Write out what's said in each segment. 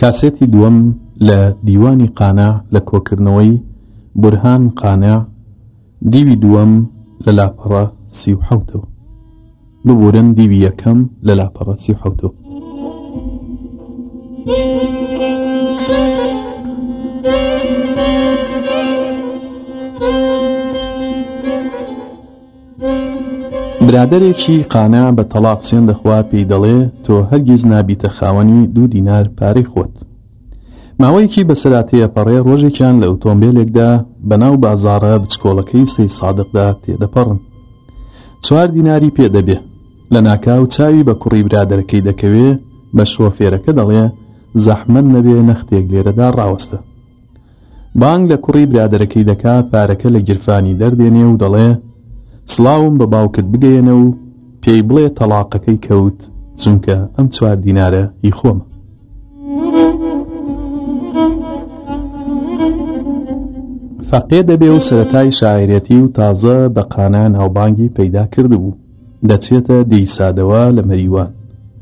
کاسێتی دووەم لە دیوانی قانع لە کۆکردنەوەی بورهان قانع دیوی دووەم لە لاپەڕە سی و حەوتەوە. ببورن دیوی یەکەم لە لاپەڕە سی و حەوتۆ برادێکی قانا بە تەڵاق سوێن دەخوا پێی دەڵێ تۆ هەرگیز نابیتە خاوەنی دوو دینار پارەی خۆت ماوەیەکی بەسەرا تێئەپەڕێ، ڕۆژێکیان لە ئوتۆمبێلێکدا بەناو بازاڕە بچکۆڵەکەی سەیدسادقدا تێدەپەڕن. چوار دیناری پێ دەبێ. لەناکاو چاوی بە کوڕی برادەرەکەی دەکەوێ، بە شۆفێرەکە دەڵێ، زەحمەت نەبێ نەختێک لێرەدا ڕاوەستە. بانگ لە کوڕی برادەرەکەی دەکات پارەکە لە گیرفانی دەردێنێ و دەڵێ سڵاوم بە باوکت بگەیەنە و پێی بڵێ تەڵاقەکەی کەوت چونکە ئەم چوار دینارە هی خۆمە. فەقێ دەبێ و سەرەتای شاعرێتی و تازە بە قانا ناوبانگی پەیدا کردبوو دەچێتە دێی سادەوە لە مەریوان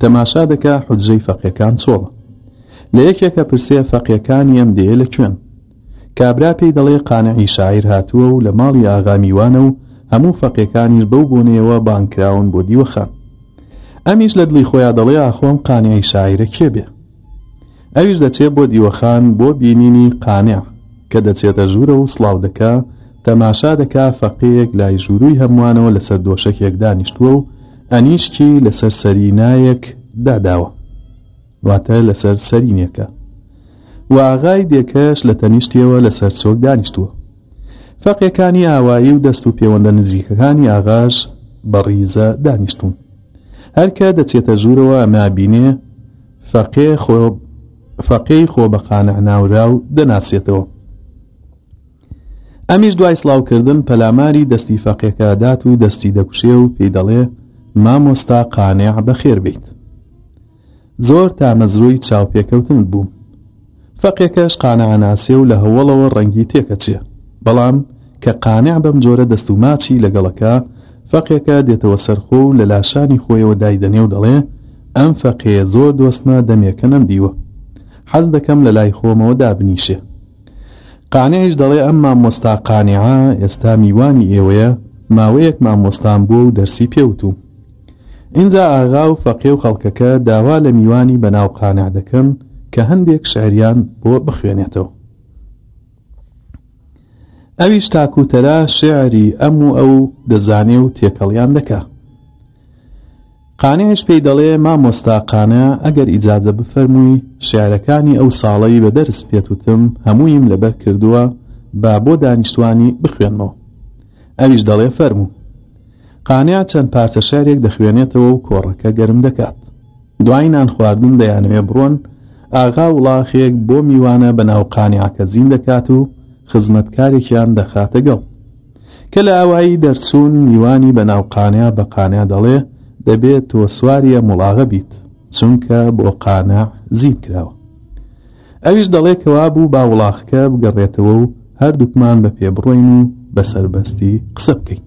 تەماشا دەکا حوجرەی فەقێکان چۆڵە لە یەکێک ئەپرسێ فەقێکانی ئەم دێیە لە کوێن؟ کابرا پێی دەڵێ قانعی شاعیر هاتووە و لە ماڵی ئاغا میوانە و هەموو فەقێکانیش بەو بۆنەیەوە بانگ کراون بۆ دیوەخان. ئەمیش لە دڵی خۆیا دەڵێ ئاخۆ ئەم قانعی شاعیرە کێ بێ؟ ئەویش دەچێ بۆ دیوەخان بۆ بینینی قانع، کە دەچێتە ژوورە و سڵاو دەکا، تەماشا دەکا فەقێیەک لای ژوورووی هەمووانەوە لەسەر دۆشەکێک دانیشتووە و ئەنیشکی لەسەر سەرینایەک داداوە. واتە لەسەر سەری نێکە و ئاغای دێکەش لە تەنیشتیەوە لەسەر چۆک دانیشتووە فەقێکانی ئاوایی و دەست و پێوەندە نزیکەکانی ئاغاش بە ڕیزە دانیشتون هەرکە دەچێتە ژوورەوە نابینێ فەقێ خۆ فەقێی خۆ بە قانە ناورا و دەناسێتەوە ئەمیش دوای سلااوکردن پەلاماری دەستی فەقێکە دات و دەستی دەکوشێ و پێی دەڵێ مامۆستا قانێع بەخێر بیت زۆر تامەزرۆی چاوپێکەوتنت بووم. فەقێکەش قانعناسێ و لە هەوەڵەوە ڕەنگی تێکەچێ. بەڵام کە قانع بەم جۆرە دەست و ماچی لەگەڵ ئەکا، فەقێکە دێتەوە سەر خۆ و لە لاشانی خۆیەوە دایدەنێ و دەڵێ، ئەم فەقێیە زۆر دۆستمە دەمێکە نەمدیوە. حەز دەکەم لە لای خۆمەوە دابنیشێ. قانعیش دەڵێ ئەم مامۆستا قانعە ئێستا میوانی ئێوەیە، ماوەیەک مامۆستام بووە و دەرسی پێ وتووم. ئینجا ئاغا و فەقێ و خەڵکەکە داوا لە میوانی بەناو قانع دەکەن کە هەندێک شعریان بۆ بخوێنێتەوە. ئەویش تاکوتەرا شعری ئەم و ئەو دەزانێ و تێکەڵیان دەکا. قانعش پێی دەڵێ مامۆستا قانع ئەگەر ئیجازە بفەرمووی شعرەکانی ئەو ساڵەی بە دەرس پێت وتم هەموویم لەبەر کردووە با بۆ دانیشتوانی بخوێنمەوە ئەویش دەڵێ فەرموو. قانع چەند پارچە شعرێک دەخوێنێتەوە و کۆڕەکە گەرم دەکات. دوای نان خواردن دەیانەوێ بڕۆن، ئاغا وڵاخێک بۆ میوانە بە ناو قانعەکە زین دەکات و خزمەتکارێکیان دەخاتە گەڵ. کە لە ئاوایی دەرچوون، میوانی بە ناو قانع بە قانع دەڵێ دەبێ تۆ سواری ئەم وڵاغە بیت، چونکە بۆ قانع زین کراوە. ئەویش دەڵێ کەوابوو با وڵاخکە بگەڕێتەوە و هەردووکمان بە پێ بڕۆین و بە سەربەستی قسە بکەین.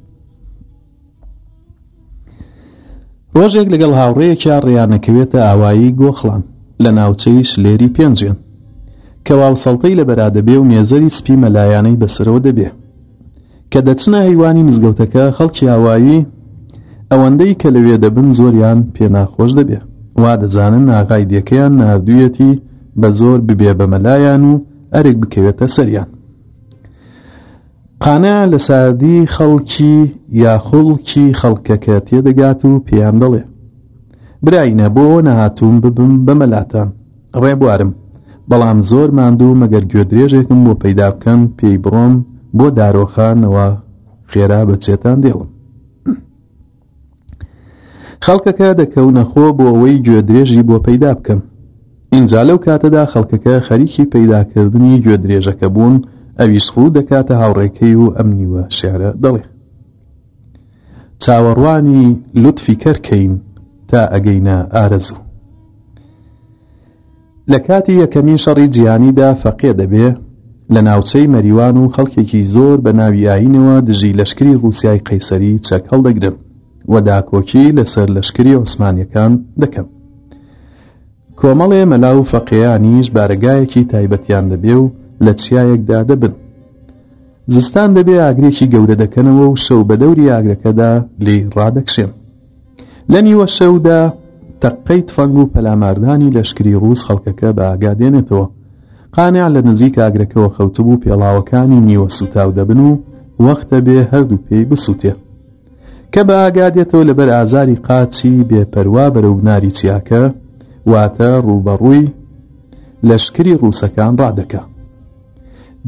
ڕۆژێک لەگەڵ هاوڕێیەکیا ڕێیانەکەوێتە ئاوایی گۆخڵان لە ناوچەی شلێری پێنجێن کەواو سەڵتەی لە بەرادەبێ و مێزەری سپی مەلایانەی بەسەرەوە دەبێ کە دەچنە ئەیوانی مزگەوتەکە خەڵکی ئاوایی ئەوەندەی کە لەوێ دەبن زۆریان پێ ناخۆش دەبێ وا دەزانن ئاغای دێکەیان ناردوویەتی بە زۆر ببێ بە مەلایان و ئەرک بکەوێتە سەریان قانە لە ساردی خەڵکی یا خوڵکی خەڵکەکە تێدەگات و پێیان دەڵێ براینە بۆ نەهاتووم ببم بە مەلاتان ڕێبوارم بەڵام زۆر ماندووم ئەگەر گوێدرێژێکم بۆ پەیدا بکەن پێی بڕۆم بۆ دارۆخا نەوا خێرا بە چێتان دێڵم خەڵکەکە دەکەونە خۆ بۆ ئەوەی گوێدرێژی بۆ پەیدا بکەن ئینجا لەو کاتەدا خەڵکەکە خەریکی پەیداکردنی گوێدرێژەکە بوون ئەویش ڕوو دەکاتە هاوڕێکەی و ئەم نیوە شعرە دەڵێ چاوەڕوانی لوتفی کەرکەین تا ئەگەینە ئارەزوو لە کاتی یەکەمین شەڕی جیهانیدا فەقێ دەبێ لە ناوچەی مەریوان و خەڵکێکی زۆر بە ناوی ئایینەوە دژی لەشکری ڕووسیای قەیسەری چەک هەڵدەگرن و داکۆکی لەسەر لەشکری عوسمانیەکان دەکەن کۆمەڵێ مەلا و فەقێیانیش بارەگایەکی تایبەتیان دەبێ و لە چیایەکدا دەبن زستان دەبێ ئاگرێکی گەورە دەکەنەوە و شەو بە دەوری ئاگرەکەدا لی ڕادەکشێن لە نیوە شەودا تەققەی تفەنگ و پەلاماردانی لەشکری ڕووس خەڵکەکە بە ئاگا دێنێتەوە قانع لە نزیک ئاگرەکەەوە خەوتبوو پێڵاوەکانی نیوە سوتاو دەبن و وەختە بێ هەردوو پێی بسووتێ کە بە ئاگا دێتەوە لەبەر ئازاری قاچی بێپەروا بەرەو بناری چیاکە واتە ڕووبەڕووی لەشکری ڕووسەکان ڕادەکە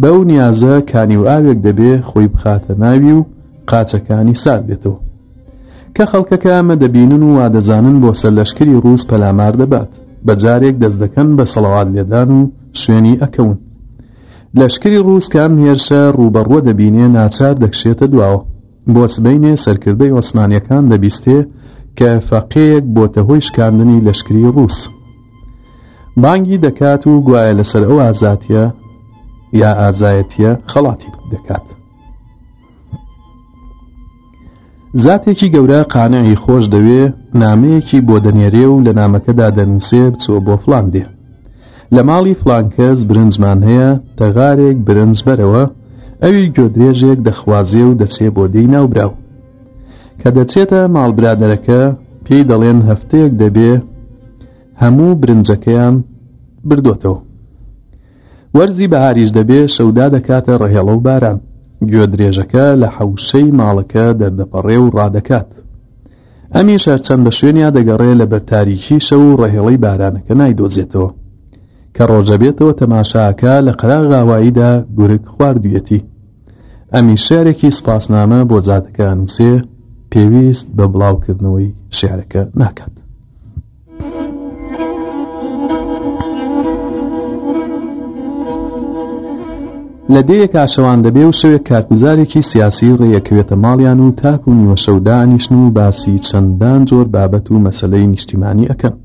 بەو نیازە کانی و ئاوێک دەبێ خۆی بخاتە ناوی و قاچەکانی سارد بێتەوە کە خەڵکەکە ئەمە دەبینن و وادەزانن بۆ سەر لەشکری ڕووس پەلامار دەبات بە جارێک دەست دەکەن بە سەڵاوات لێدان و شوێنی ئەکەون لەشکری ڕووس کام هێرشە ڕووبەڕوە دەبینێ ناچار دەکشێتە دواوە بۆ سبینێ سەرکردەی عوسمانیەکان دەبیستێ کە فەقێیەک بۆتە هۆی شکاندنی لەشکری ڕووس بانگی دەکات و گوایە لەسەر ئەو ئازاتیە یا ئازایەتیە خەڵاتی دەکات زاتێکی گەورە قانەعی خۆش دەوێ نامەیەکی بۆ دەنێرێ و لە نامەکەدا دەنووسێ بچوە بۆ فلان دێ لە ماڵی فلانکەس برنجمان هەیە تەغارێک برنج بەرەوە ئەوی گۆدرێژێک دەخوازێ و دەچێ بۆ دێی ناوبراو کە دەچێتە ماڵ برادەرەکە پێی دەڵێن هەفتەیەک دەبێ هەموو برنجەکەیان بردۆتەوە وەرزی بەهاریش دەبێ شەودا دەکاتە ڕەهێڵە و باران گوێ درێژەکە لە حەوشەی ماڵەکە دەردەپەڕێ و ڕادەکات ئەمی شەرچەند بە شوێنیا دەگەڕێ لە بەرتاریکی شەو و ڕەهێڵەی بارانەکە نایدۆزێتەوە کە ڕۆژەبێتەوە تەماشاکە لە قەراغاواییدا گورک خواردویەتی ئەمیش شعرێکی سوپاسنامە بۆ جادەکە ئەنووسێ پێویست بە بڵاوکردنەوەی شعرەکە ناکات لە دەیەک ئاشەوان دەبێ و شەوێک کارگوزارێکی سیاسی ڕێیەکەوێتە ماڵیان و تاک و نیوە شەودانیشن و باسی چەندان جۆر بابەت و مەسلەی نیشتیمانی ئەەکەن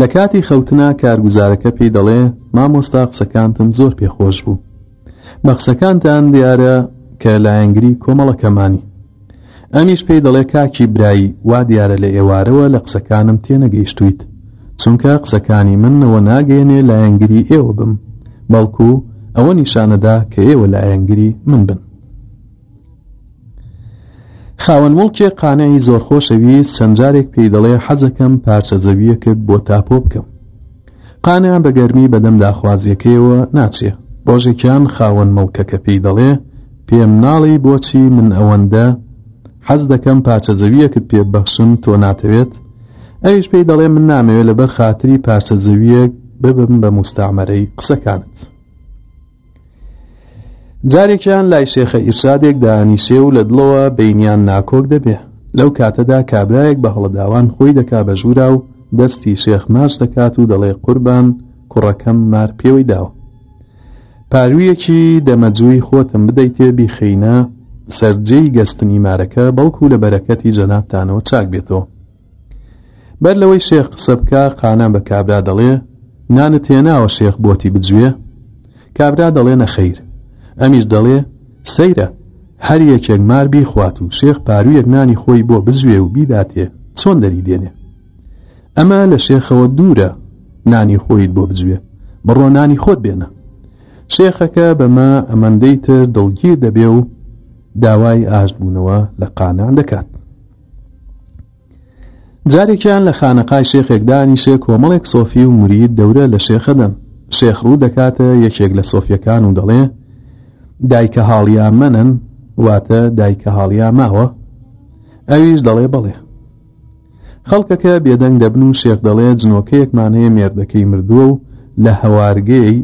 لە کاتی خەوتنا کارگوزارەکە پێی دەڵێ مامۆستا قسەکانتم زۆر پێخۆش بوو بە قسەکانتان دیارە کە لایەنگری کۆمەڵەکەمانی. ئەمیش پێی دەڵێ کاکی برای وا دیارە لە ئێوارەوە لە قسەکانم تێنەگەیشتوویت، چونکە قسەکانی من ئەوە ناگەیەنێ لایەنگری ئێوە بم، بەڵکو ئەوە نیشانەدا کە ئێوە لایەنگری من بن. خاوەن موڵکێ قانعی زۆرخۆشەویست چەند جارێک پێی دەڵێ حەزەکەم پارچە زەویەکت بۆ تاپۆ بکەم قانع بە گەرمی بەدەم داخوازیەکەیەوە ناچێ ڕۆژێکیان خاوەن مڵکەکە پێی دەڵێ پێم ناڵی بۆچی من ئەوەندە حەز دەکەم پارچە زەویەکت پێ بەخشم تۆ ناتەوێت ئەویش پێی دەڵێ من نامەوێت لەبەر خاتری پارچە زەویەک ببم بە مستعمەرەی قسەکانت جارێکیان لای شێخە ئیرشادێک دانیشێ و لە دڵەوە بینیان ناکۆک دەبێ لەو کاتەدا کابرایەک بە هەڵەداوان خۆی دەکا بە ژوورا و دەستی شێخ ماچ دەکات و دەڵێ قوربان کوڕەکەم مار پێوەی داوە پارویەکی دەمەجووی خۆتم بدەیتێ بیخینە سەررجەی گەستنی مارەکە بەڵکو لە بەرەکەتی جەنابتانەوە چاک بێتەوە بەر لەوەی شێخ قسە بکا قانە بە کابرا دەڵێ نانت هێناوە شێخ بۆتی بجوێ کابرا دەڵێ نەخەیر ئەمیش دەڵێ سەیرە هەر یەکێک مار بیخوات و شێخ پارویەک نانی خۆی بۆ بجوێ و بیداتێ چۆن دەری دێنێ ئەمە لە شێخەوە دوورە نانی خۆیت بۆ بجوێ بڕۆ نانی خۆت بێنە شێخەکە بەمە ئەمەندەی تر دڵگیر دەبێ و داوای ئاشتبوونەوە لە قانە دەکات جارێکیان لە خانەقای شێخێک دانیشێ کۆمەڵێک سۆفی و مرید دەورە لە شێخەدەن شێخ ڕوو دەکاتە یەکێک لە سۆفیەکان و دەڵێ دایکە هاڵیا منن واتە دایکە هاڵیا ماوە ئەویش دەڵێ بەڵێ خەڵکەکە بێدەنگ دەبن و شێخ دەڵێ جنۆکەیەکمان هەیە مێردەکەی مردووە و لە هەوارگەی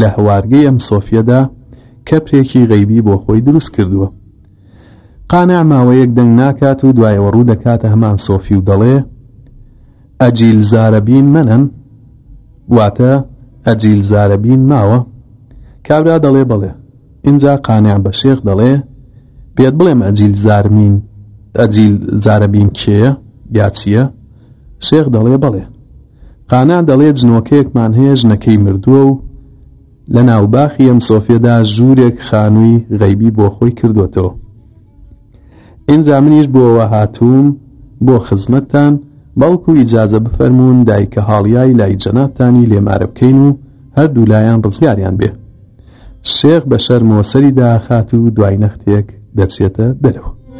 لە هەوارگەی ئەم سۆفیەدا کەپرێکی غەیبی بۆ خۆی دروست کردووە قانع ماوەیەک دەنگ ناکات و دوایەوە ڕوو دەکاتە هەمان سۆفی و دەڵێ ئەجیل زارەبین منن واتە ئەجیل زارەبین ماوە کابرا دەڵێ بەڵێ ئینجا قانع بە شێخ دەڵێ پێت بڵێم ئەجیل زارمین ئەجیل زارەبین کێیە یا چییە شێخ دەڵێ بەڵێ قانع دەڵێ جنۆکەیەکمان هەیە ژنەکەی مردووە و لە ناو باخی ئەم سۆفیەدا ژوورێک خانووی غەیبی بۆ خۆی کردوتەوە ئینجا منیش بۆەوە هاتووم بۆ خزمەتتان بەڵکو و ئیجازە بفەرمونون دایکە هاڵیای لای جەنابتانی لێمارە بکەین و هەردوو لایەن ڕزگاریان بێ شێخ بە شەرمەوە سەری داخات و دوای نەختێک دەچێتە دەرەوە لە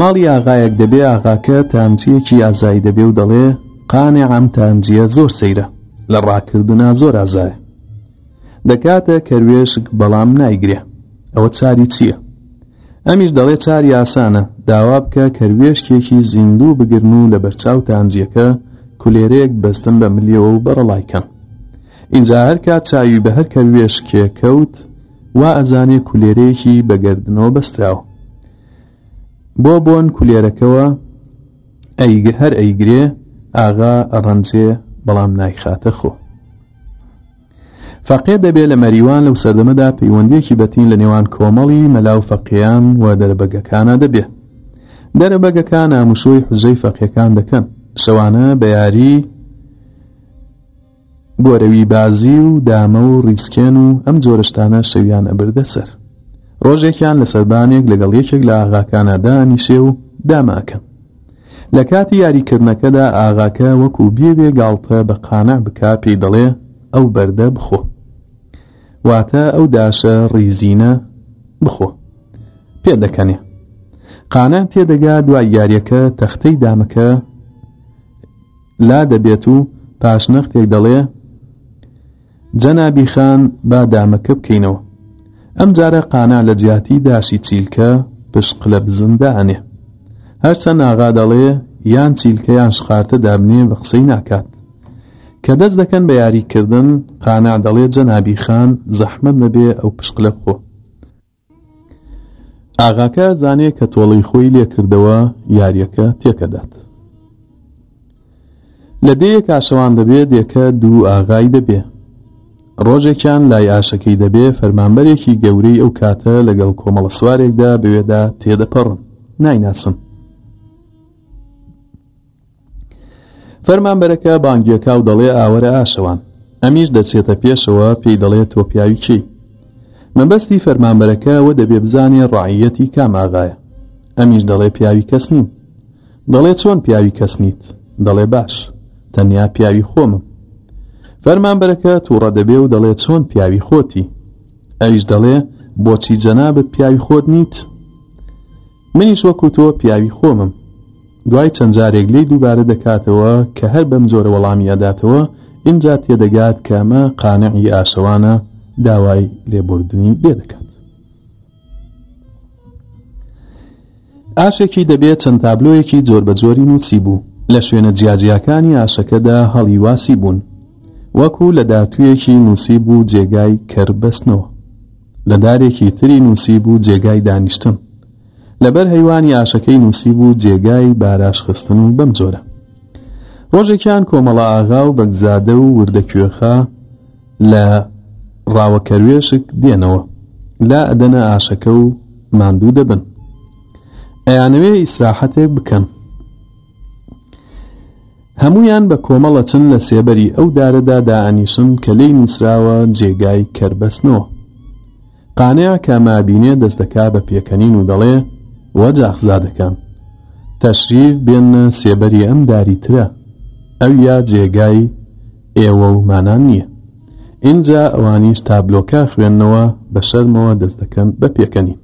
ماڵی ئاغایەک دەبێ ئاغاکە تامجیەکی ئازایی دەبێ و دەڵێ قانێ ئەم تامجیە زۆر سەیرە لە ڕاکردنا زۆر ئازایە دەکاتە کەروێشک بەڵام نایگرێ ئەوە چاری چییە؟ ئەمیش دەڵێ چاری ئاسانە، داوا بکە کەروێشکێکی زیندوو بگرن و لە بەرچاو تانجیەکە کولێرەیەک بەستن بە ملیەوە و بەڕەڵای کەن. ئینجا هەر کات چاوی بە هەر کەروێشکێ کەوت، وا ئەزانێ کولێرەیەکی بە گەردنەوە بەستراوە. بۆ بۆن کولێرەکەوە هەر ئەیگرێ، ئاغا ئەڕەنجێ بەڵام نایخاتە خۆ. فەقێ دەبێ لە مەریوان لەو سەردەمەدا پەیوەندییەکی بەتین لە نێوان کۆمەڵی مەلا و فەقێیان و دەرەبەگەکانا دەبێ. دەرەبەگەکا ناموشۆی حوجرەی فەقێکان دەکەن. شەوانە بە یاری گۆرەوی بازی و دامە و ڕیسکێن و ئەم جۆرە شتانە شەویان ئەبردە سەر. ڕۆژێکیان لە سەربانێک لەگەڵ یەکێک لە ئاغاکانا دانیشێ و دامە ئەکەن. لە کاتی یاری کردنەکەدا ئاغاکە وەکو بیەوێ گاڵتە بە قانع بکا پێی دەڵێ ئەو بەردە بخۆ واتە ئەو داشە ڕیزینە بخۆ پێ دەکەنێ قانع تێدەگا دوای یاریەکە تەختەی دامەکە لا دەبێت و پاشنەختێک دەڵێ جەنابی خان با دامەکە بکەینەوە ئەمجارە قانا لە جیاتی داشی چیلکە پشقلە بزن دانێ هەرچەن ئاغا دەڵێ یان چیلکە یان شقارتە دابنێ بە قسەی ناکات کە دەست دەکەن بە یاری کردن قانا دەڵێ جەنابی خان زەحمەت نەبێ ئەو پشقلە بخۆ ئاغاکە زانێ کە تۆڵەی خۆی لێ کردەوە یاریەکە تێکەدات لە دێیە کاشەوان دەبێ دێکە دوو ئاغای دەبێ ڕۆژێکیان لای ئاشەکەی دەبێ فەرمانبەرێکی گەورەی ئەو کاتە لەگەڵ کۆمەڵە سوارێکدا بوێدا تێدەپەڕن نایناسن فەرمانبەرەکە بانگیەکاو دەڵێ ئاوەرە ئاشەوان ئەمیش دەچێتە پێشەوە پێی دەڵێ تۆ پیاوی کێی مەبەستی فەرمانبەرەکە وە دەبێ بزانێ ڕعیەتی کام ئاغایە ئەمیش دەڵێ پیاوی کەس نیم دەڵێ چۆن پیاوی کەس نیت دەڵێ باش تەنیا پیاوی خۆمم فەرمانبەرەکە تووڕە دەبێ و دەڵێ چۆن پیاوی خۆتی ئەویش دەڵێ بۆچی جەنابت پیاوی خۆت نیت منیش وەکو تۆ پیاوی خۆمم. دوای چەند جارێک لێی دووبارە دەکاتەوە کە هەر بەم جۆرە وەڵامی ئەداتەوە، ئینجا تێدەگات کە ئەمە قانعی ئاشەوانە، داوای لێبوردنی لێ دەکات. ئاشێکی دەبێ چەند تابلۆیەکی جۆربەجۆری نووسیبوو، لە شوێنە جیاجیاکانی ئاشەکەدا هەڵی واسی بوون، وەکو لە دارتوویەکی نووسیبوو جێگای کەر بەستنەوە. لە دارێکی تری نووسیبوو جێگای دانیشتن. لەبەر هەیوانی ئاشەکەی نووسیبوو جێگای باراش خستن و بەم جۆرە. ڕۆژێکیان کۆمەڵە ئاغا و بەگزادە و وردە کوێخا لە ڕاوەکەروێشک دێنەوە لا ئەدەنە ئاشەکە و ماندوو دەبن ئەیانەوێ ئیسراحەتێک بکەن هەموویان بە کۆمەڵ ئەچن لە سێبەری ئەو دارەدا دائەنیشن کە لێی نووسراوە جێگای کەربەسنۆ. قانع کە ئەمە ئەبینێ دەست دەکا بە پێکەنین و دەڵێ، وەجاخزادەکان! تەشریف بێننە سێبەری ئەم داری ترە، ئەویا جێگای ئێوە و مانان نییە. ئینجا ئەوانیش تابلۆکە ئەخوێننەوە، بە شەرمەوە دەست دەکەن بە پێکەنین.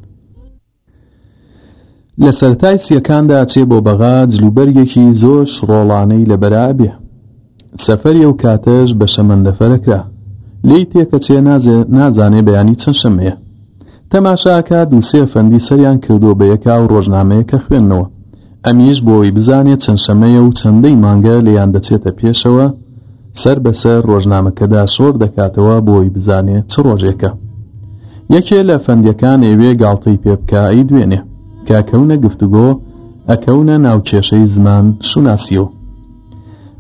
لە سەرتای سیەکاندا چێ بۆ بەغا جلوبەرگێکی زۆش ڕۆڵانەی لە بەرا ئەبێ. سەفەری ئەو کاتەش بە شەمەندەفەر ئەکرا. لێی تێکەچێ نازێ نازانێ بەیانی چەند شەمەیە. تەماشا ئەکا دوو سێ ئەفەندی سەریان کردووە بە یەکا و ڕۆژنامەیەک ئەخوێننەوە. ئەمیش بۆ ئەوەی بزانێت چەند شەمەیە و چەندەی مانگە لێیان دەچێتە پێشەوە، سەر بە سەر ڕۆژنامەکەدا سۆر دەکاتەوە بۆ ئەوەی بزانێت چ ڕۆژێکە. یەکێ لە فەندیەکان ئەیوێ گاڵتەی پێ بکا ئەیدوێنێ. کە کەونە گفتوگۆ، ئەکەونە ناو کێشەی زمان شوناسی و.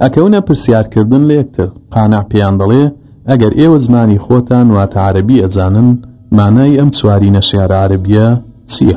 ئەکەونە پرسیار کردن لە یەکتر. قانع پێیان دەڵێ، ئەگەر ئێوە زمانی خۆتان واتە عەرەبی ئەزانن، مانای ئەم چوارینە شێعرە عەرەبیە چیە؟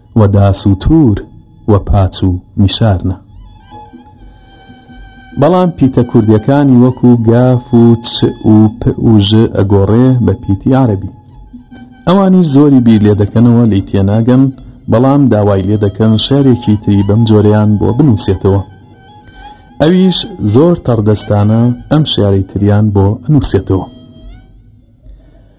و داس و توور و پاچ و میشارنە. بەڵام پیتە کوردیەکانی وەکو گاف و چ و پ و ژ ئەگۆڕێ بە پیتی عەرەبی. ئەوانیش زۆری بیر لێ دەکەنەوە لێی تێناگەن بەڵام داوای لێ دەکەن شعرێکی تری بەم جۆرەیان بۆ بنووسێتەوە. ئەویش زۆر تەڕدەستانە ئەم شعرەی تریان بۆ ئەنووسێتەوە.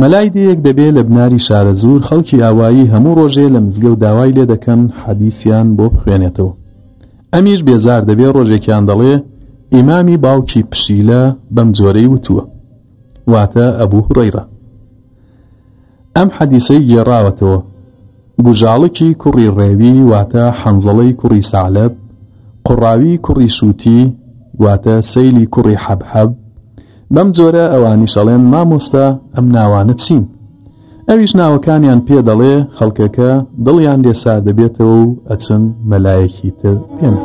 مەلای دێیەک دەبێ لە بناری شارەزوور خەڵکی ئاوایی هەموو ڕۆژێ لە مزگەوت داوای لێ دەکەن حەدیسیان بۆ بخوێنێتەوە ئەمیش بێزار دەبێ ڕۆژێکیان دەڵێ ئیمامی باوکی پشیلە بەم جۆرەی وتووە واتە ئەبوو هورەیرە ئەم حەدیسەی گێڕاوەتەوە گوژاڵکی کوڕی ڕێوی واتە حەنزەڵەی کوڕی سەعلەب، قوڕاوی کوڕی سووتی واتە سەیلی کوڕی حەبحەب، بەم جۆرە ئەوانیش ئەڵێن مامۆستا ئەم ناوانە چین؟ ئەویش ناوەکانیان پێ دەڵێ، خەڵکەکە دڵیان لێ سار دەبێتەوە و ئەچن مەلایەکی تر دێنن.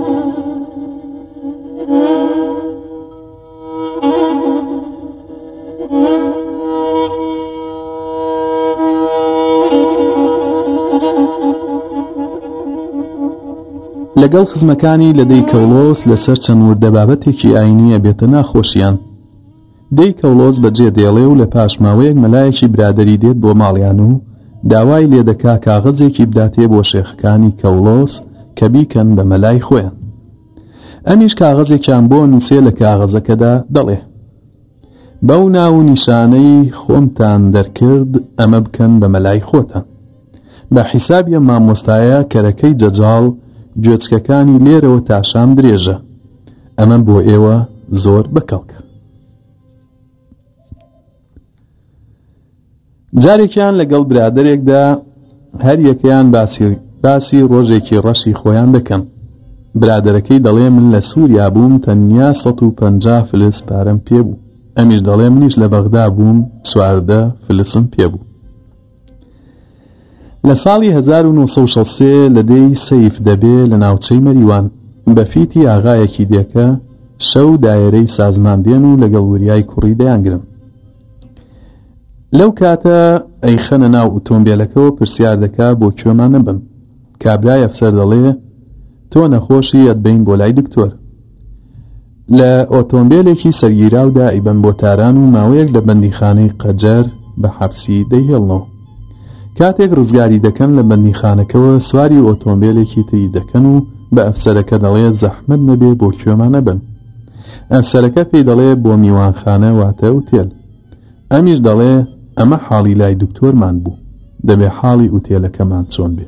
لەگەڵ خزمەکانی لە دەی کەڵۆس لەسەر چەند وردە بابەتێکی ئاینیە بێتە ناخۆشیان دەی کەڵۆس بەجێ دێڵێ و لە پاش ماوەیەک مەلایەکی برادری دێت بۆ ماڵیان و داوای لێ دەکا کاغەزێکی بداتێ بۆ شێخەکانی کەڵۆس کە بیکەن بە مەلای خۆیان ئەمیش کاغەزێکیان بۆ نووسێ لە کاغەزەکەدا دەڵێ بەو ناو و نیشانەی خۆمتان دەرکرد ئەمە بکەن بە مەلای خۆتان بە حیسابی ئەم مامۆستایە کەرەکەی جەجاڵ گوێچکەکانی لێرەوە تاشام درێژە ئەمە بۆ ئێوە زۆر بەکەڵکە جارێکیان لەگەڵ برادێکدا هەر یەکەیان باسی باسی ڕۆژێکی ڕەشی خۆیان دەکەن برادەرەکەی دەڵێ من لە سووریا بووم تەنیا 150 فلس پارەم پێبوو ئەمیش دەڵێ منیش لە بەغدا بووم چواردە فلسم پێبوو لە ساڵی هەزار و نۆ سەد و شەست و سێ لە دێی سەیف دەبێ لە ناوچەی مەریوان بە فیتی ئاغایەکی دێکە شەو دایەرەی سازمان دێن و لەگەڵ وریای کوڕی دەیانگرن لەو کاتە ئەیخەنە ناو ئوتۆمبیلەکەەوە پرسیار دەکا بۆ کوێمان نەبن کابرای ئەفسەر دەڵێ تۆ نەخۆشی ئەتبەین بۆ لای دکتۆر لە ئۆتۆمبێلێکی سەرگیراودا ئەیبەن بۆ تاران و ماوەیەک لە بەندیخانەی قەجەر بە حەپسی دەیهێڵنەوە کاتێک ڕزگاری دەکەن لە بەندیخانەکەەوە سواری ئۆتۆمبێلێکی تری دەکەن و بە ئەفسەرەکە دەڵێ زەحمد نەبێ بۆ کوێمانە بن ئەفسەرەکە پێی دەڵێ بۆ میوانخانە واتە وتێل ئەمیش دەڵێ ئەمە حاڵی لای دکتۆرمان بوو دەبێ حاڵی ئوتێلەکەمان چۆن بێ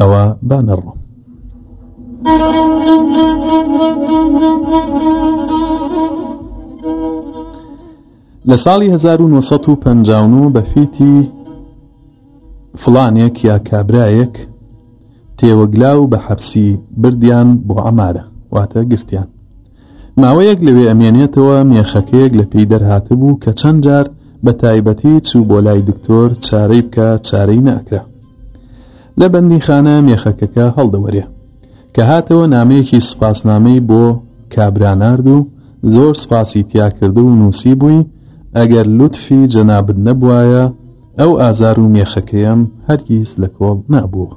ئەوە با نەڕۆم لە ساڵی 1950 بە فیتی فلانێک یا کابرایەک تێوەگلا و بە حەبسی بردیان بۆ ئەمارە واتە گرتیان ماوەیەک لەوێ ئەمێنێتەوە، مێخەکەیەک لە پێی دەرهاتبوو کە چەند جار بە تایبەتی چوو بۆ لای دکتۆر چارەی بکا چارەی نەئەکرا. لە بەندیخانە مێخەکەکە هەڵدەوەرێ. کە هاتەوە نامەیەکی سوپاسنامەی بۆ کابرا نارد و زۆر سوپاسی تیا کردو و نووسیبووی ئەگەر لوتفی جەنابت نەبوایە ئەو ئازار و مێخەکەیەم هەرگیز لە کۆڵ نابووە.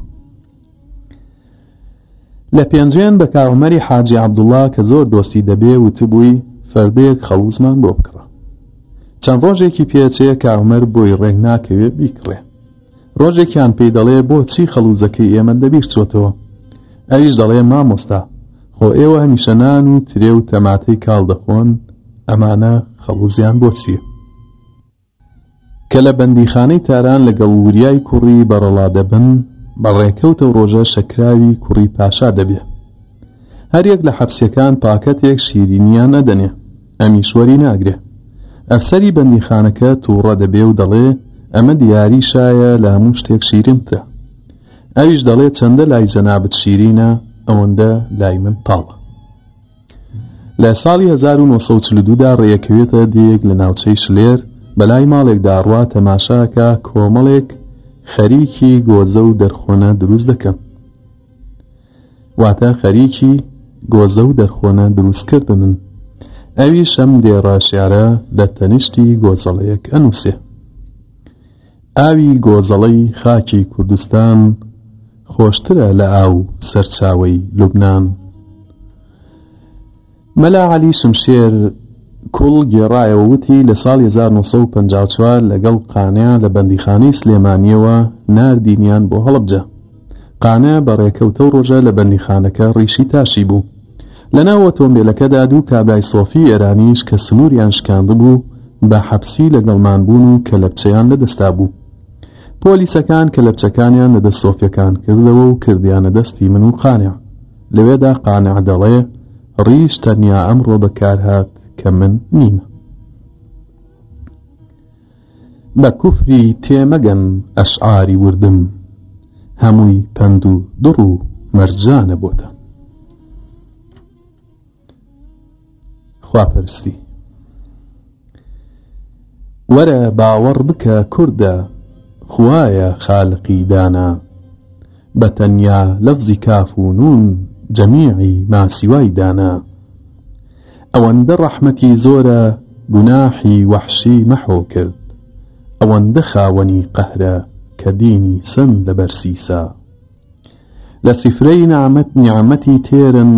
لە پێنجوێن بە کاعومەری حاجی عەبدوڵڵا کە زۆر دۆستی دەبێ وتبووی فەردەیەک خەڵوزمان بۆ بکڕە چەند ڕۆژێکی پێچێ کاعومەر بۆی ڕێک ناکەوێ بیکڕێ ڕۆژێکیان پێی دەڵێ بۆ چی خەڵوزەکەی ئێمە دەبیر چۆتەوە ئەویش دەڵێ مامۆستا خۆ ئێوە هەمیشە نان و ترێ و تەماتەی کاڵ دەخۆن ئەمانە خەڵوزیان بۆ چییە کە لە بەندیخانەی تاران لەگەڵ وریای کوڕی بەڕەڵا دەبن، بە ڕێکەوت ئەو ڕۆژە شەکراوی کوڕی پاشا دەبێ. هەر یەک لە حەپسیەکان پاکەتێک شیرینیان ئەدەنێ، ئەمیش وەری ناگرێ. ئەفسەری بەندیخانەکە تووڕە دەبێ و دەڵێ، ئەمە دیاری شایە لە هەموو شتێک شیرینترە. ئەویش دەڵێ، چەندە لای جەنابت شیرینە، ئەوەندە لای من تاڵە. لە ساڵی هەزار و نۆ سەد و چل و دوو دا ڕێیەکەوێتە دێیەک لە ناوچەی شلێر بە لای ماڵێکدا ڕوا تەماشا ئەکا کۆمەڵێک خەریکی گۆزە و دەرخۆنە دروست دەکەن واتە خەریکی گۆزە و دەرخۆنە دروست کردنن ئەویش ئەم دێڕە شعرە لە تەنیشتی گۆزەڵەیەک ئەنووسێ ئاوی گۆزەڵەی خاکی کوردستان خۆشترە لە ئاو سەرچاوەی لوبنان. مەلا عەلی شمشێر کوڵ گێڕایەوە وتی لە ساڵی 1954 لەگەڵ قانع لە بەندیخانەی سلێمانیەوە ناردینیان بۆ هەڵەبجە. قانع بە ڕێکەوتە و ڕۆژە لە بەندیخانەکە ڕیشی تاشی بوو. لە ناو ئۆتۆمبێلەکەدا دوو کابرای سۆفی ئێرانیش کە سنووریان شکاندبوو بە حەپسی لەگەڵمان بوون و کەلەپچەیان لە دەستا بوو. پۆلیسەکان کەلەپچەکانیان لە دەست سۆفیەکان کردەوە و کردیانە دەستی من و قانع. لەوێدا قانع دەڵێ ڕیش تەنیا ئەمڕۆ بەکارهات کە من نیمە. بە کوفری تێ مەگەن ئەشعاری وردم هەمووی پەند و دڕ و مەرجانە بۆتان. خواپەرستی وەرە باوەڕ بکە کوردە خوایە خالقی دانا بە تەنیا لەفزی کاف و نون جەمیعی ماسیوای دانا. ئەوەندە ڕەحمەتی زۆرە گوناحی وەحشی مەحۆ کرد ئەوەندە خاوەنی قەهرە کە دینی سەند لەبەر سیسا لە سیفرەی نەعمەت نیعمەتی تێرن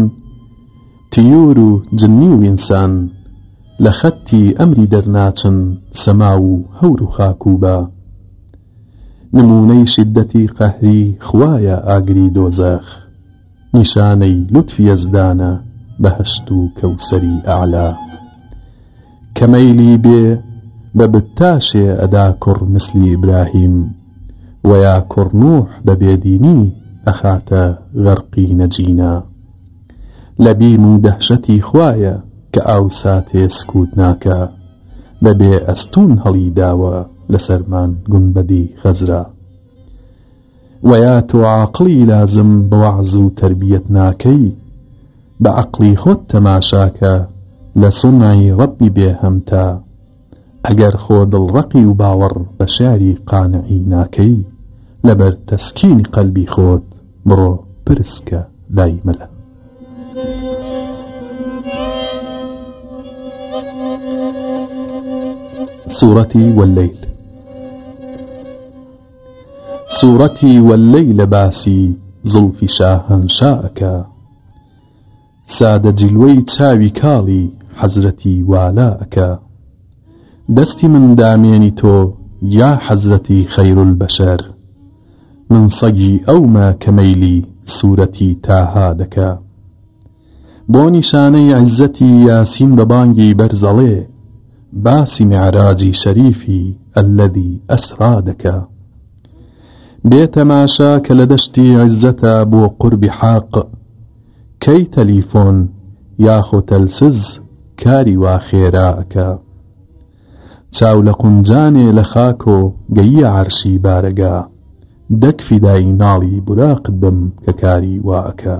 تیور و جنی و ئینسان لە خەتی ئەمری دەرناچن سەما و هەور و خاک و با نمونەی شیدەتی قەهری خوایە ئاگری دۆزەخ. نیشانەی لوتفی یەزدانە بەهەشت و کەوسەری ئەعلا کە مەیلی بێ بە بتتاشێ ئەدا کوڕ میسلی ئیبراهیم وە یا کوڕ نوح بە بێدینی ئەخاتە غەرقی نەجینە لە بیم و دەهشەتی خوایە کە ئاوساتێ سکوت ناکا بە بێ ئەستوون هەڵیداوە لەسەرمان گونبەدی خەزرا. وەیا تۆ عاقڵی لازم بە وەعز و تەربیەت ناکەی بە عەقڵی خۆت تەماشاکە لە سونعی ڕەبی بێ هەمتا ئەگەر خۆ دڵ ڕەقی و باوەڕ بە شعری قانعی ناکەی لەبەر تەسکینی قەلبی خۆت بڕۆ پرسکە لای مەلا سورەتی واللیل سوڕەتی واللیل باسی زوڵفی شاهەنشا ئەکا سادە جلوەی چاوی کاڵی حەزرەتی والا ئەکا دەستی من دامێنی تۆ یا حەزرەتی خەیرولبەشەر من سەگی ئەومە کە مەیلی سورەتی تاها دەکا بۆ نیشانەی عیزەتی یاسین بە بانگی بەرز ئەڵێ باسی میعراجی شەریفی الذی اسری دەکا بێ تەماشا کە لە دەشتی عیزەتا بۆ قوربی حەق کەی تەلیفۆن یاخۆ تەلسز کاری وا خێرا ئەکا چاو لە قونجانێ لە خاکۆ گەییە عەرشی بارەگا دەک فیدایی ناڵی بوراقت بم کە کاری وا ئەکا.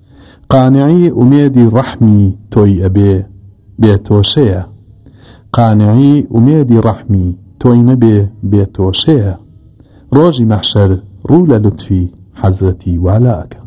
قانعی ئومێدی ڕەحمی تۆی ئەبێ بێ تۆشەیە قانعی ئومێدی ڕەحمی تۆی نەبێ بێ تۆشەیە ڕۆژی مەحشەر ڕوو لە لوتفی حەزرەتی والا ئەکا.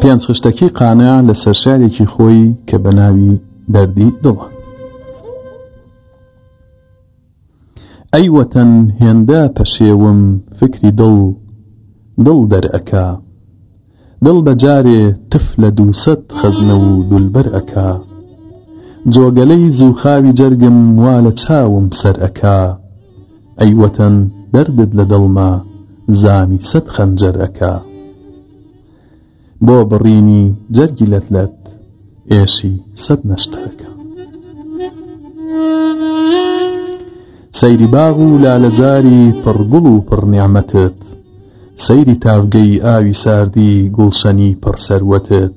پێنج خشتەکەی قانە لە سەرشارێکی خۆی کە بە ناوی دەردی دڵە ئەی وەتەن هێندە پەشێوم فکری دڵ دڵ دەرەکە دڵ بە جارێ تف لە دووسەد خەزنە و دولبەر ئەکا جۆگەلەی زووخاوی جەرگم وا لە چاوم سەر ئەکا ئەی وەتەن دەردت لە دڵما زامی سەد خەنجەر ئەکا بۆ بڕینی جەرگی لەت لەت ئێشی سەد نەشتەر ئەکا سەیری باغ و لالەزاری پڕگوڵ و پڕنیعمەتت سەیری تاڤگەی ئاوی ساردی گوڵشەنی پڕسەروەتت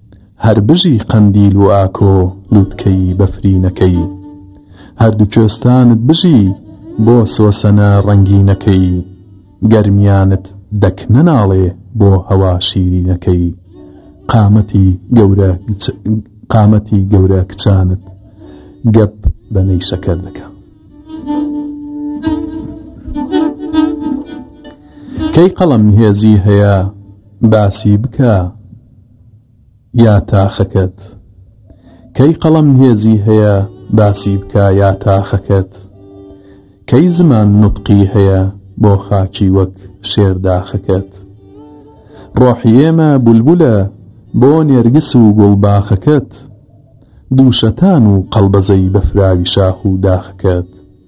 هەر بژی قەندیل و ئاکۆ لوتکەی بەفرینەکەی هەردوو کوێستانت بژی بۆ سۆسەنە ڕەنگینەکەی گەرمیانت دەک نەناڵێ بۆ هەوا شیرینەکەی قامەتی گەورە قامەتی گەورە کچانت گەپ بە نەی شەکەر دەکە کەی قەڵەم هێزی هەیە باسی بکە یا تاخەکەت کەی قەڵەم هێزی هەیە باسی بکا یا تاخەکەت کەی زمان نوتقی هەیە بۆ خاکی وەک شێر داخەکەت ڕۆحی ئێمە بولبولە بۆ نێرگس و گوڵباخەکەت دوو شەتان و قەڵبەزەی بەفراوی شاخ و داخەکەت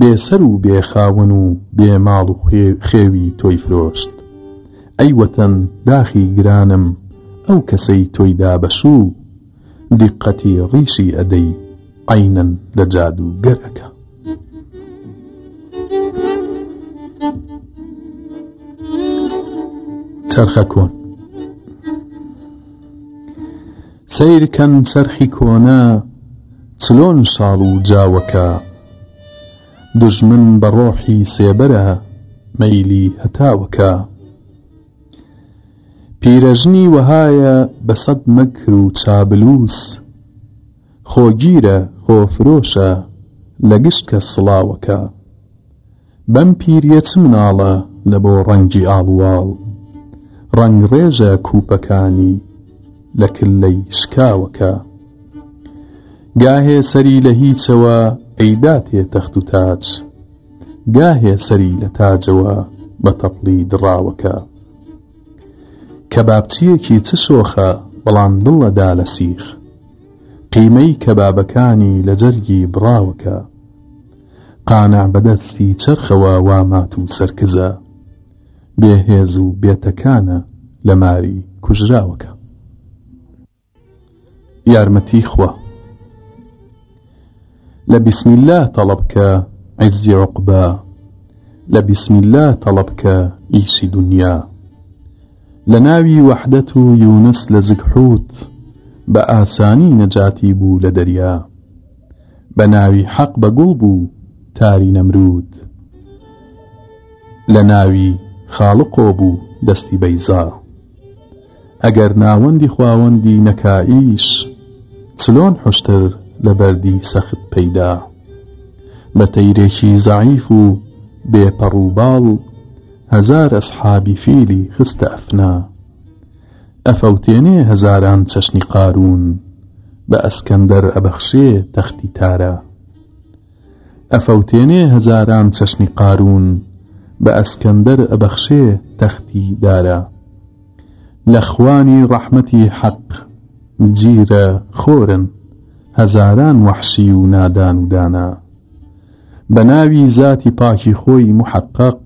بێ سەر و بێ خاوەن و بێ ماڵ و خێوی تۆی فرۆشت ئەی وەتەن داخی گرانم ئەو کەسەی تۆی دا بە شوو دیقەتی ڕیشی ئەدەی عەینەن لە جادووگەرەکە. چەرخە کۆن. سەیر کەن چەرخی کۆنە چلۆن شاڵ و جاوەکە. دوژمن بە ڕۆحی سێبەرە مەیلی هەتاوەکە. پیرەژنی وەهایە بە سەد مەکر و چابلووس. خۆگیرە خۆفرۆشە لە گشت کەس سڵاوەکە. بەم پیریە چ مناڵە لە بۆ ڕەنگی ئاڵوواڵ ڕەنگ ڕێژە کوپەکانی لە کللەی شکاوەکە گاهێ سەری لە هیچەوە ئەیداتێ تەخت و تاج گاهێ سەری لە تاجەوە بە تەپڵی دڕاوەکە کەبابچیەکی چ شۆخە بەڵام دڵ ئەدا لە سیخ قیمەی کەبابەکانی لە جەرگی بڕاوەکە. قانع بە دەستی چەرخەوە وا ماتوو سەرکزە بێ هێز و بێ تەکانە لە ماری کوژراوەکە. یارمەتی خوا لە بسم اللە تەڵە بکە عیزی عوقبا لە بسم اللە تەڵە بکە ئیشی دونیا لە ناوی وەحدەت و یونس لە زگحووت بە ئاسانی نەجاتی بوو لە دەریا. بە ناوی حەق بە گوڵ بوو تاری نەمرود لە ناوی خاڵقۆ بوو دەستی بەیزا ئەگەر ناوەندی خواوەندی نەکائیش چلۆن حوشتر لە بەردی سەخت پەیدا بە تەیرێکی زەعیف و بێ پەڕوباڵ هەزار ئەسحابی فیلی خستە ئەفنا. ئەفەوتێنێ هەزاران چەشنی قارون بە ئەسکەندەر ئەبەخشێ تەختی تارا ئەفەوتێنێ هەزاران چەشنی قارون بە ئەسکەندەر ئەبەخشێ تەختی دارا لە خوانی ڕەحمەتی حەق جیرە خۆرن هەزاران وەحشی و نادان و دانا بە ناوی زاتی پاکی خۆی محقق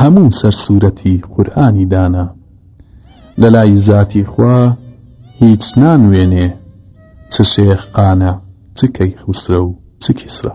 هەموو سەر سورەتی قورئانی دانا لەلای زاتی خوا هیچ نانوێنێ چ شێخ قانع چ کەیخوسرە و چ کیسرا.